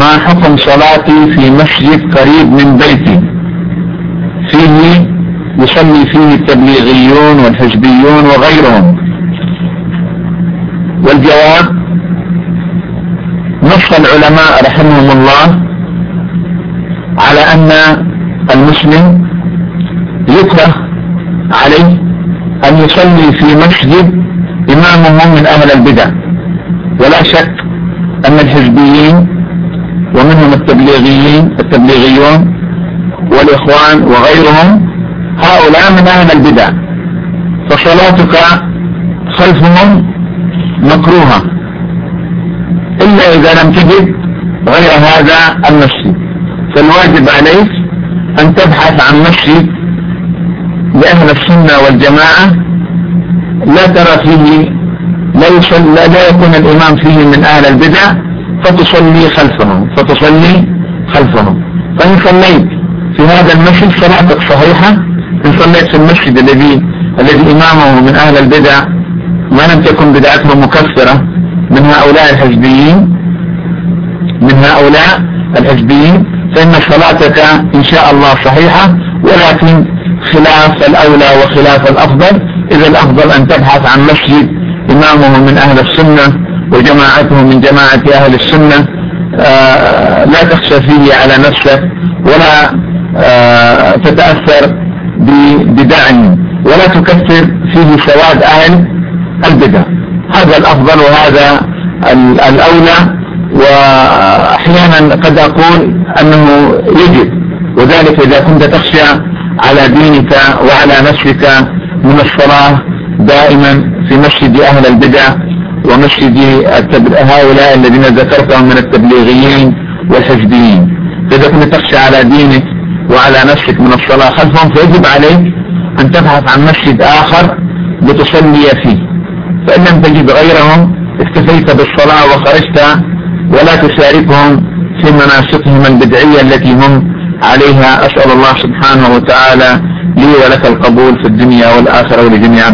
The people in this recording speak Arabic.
ما حكم صلاتي في مسجد قريب من بيتي؟ فيه يصلي فيه التبليغيون والحزبيون وغيرهم. والجواب نص العلماء رحمهم الله على أن المسلم يكره عليه أن يصلي في مسجد إمامه من أهل البدع. ولا شك أن الحزبيين ومنهم التبليغيين التبليغيون والإخوان وغيرهم. هؤلاء من أهل البدع. فصلاتك خلفهم مكروهة. إلا إذا لم تجد غير هذا المسجد فالواجب عليك أن تبحث عن مسجد لأهل السنة والجماعة. لا ترى فيه لا, لا يكون الإمام فيه من أهل البدع. فتصلي خلفهم فتصلي خلفهم. فإن صليت في هذا المسجد صلاتك صحيحة. إن صليت في المسجد الذي الذي إمامه من أهل البدع ما لم تكن بدعته مكفرة من هؤلاء الحزبيين من هؤلاء الحزبيين فإن صلاتك إن شاء الله صحيحة. ولكن خلاف الأولى وخلاف الأفضل إذا الأفضل أن تبحث عن مسجد إمامه من أهل السنة وجماعته من جماعة أهل السنة آه لا تخشى فيه على نفسك ولا آه تتأثر بدعم ولا تكثر فيه سواد أهل البدع. هذا الأفضل وهذا الأولى وأحيانا قد أقول أنه يجب وذلك إذا كنت تخشى على دينك وعلى نفسك من الصلاة دائما في مسجد أهل البدع. ومسجد هؤلاء الذين ذكرتهم من التبليغيين والحزبيين. كنت تخشى على دينك وعلى نفسك من الصلاة خلفهم فيجب عليك أن تبحث عن مسجد آخر لتصلي فيه. فإن لم تجد غيرهم اكتفيت بالصلاة وخرجت ولا تشاركهم في مناسكهم البدعية التي هم عليها. أسأل الله سبحانه وتعالى لي ولك القبول في الدنيا والآخرة ولجميع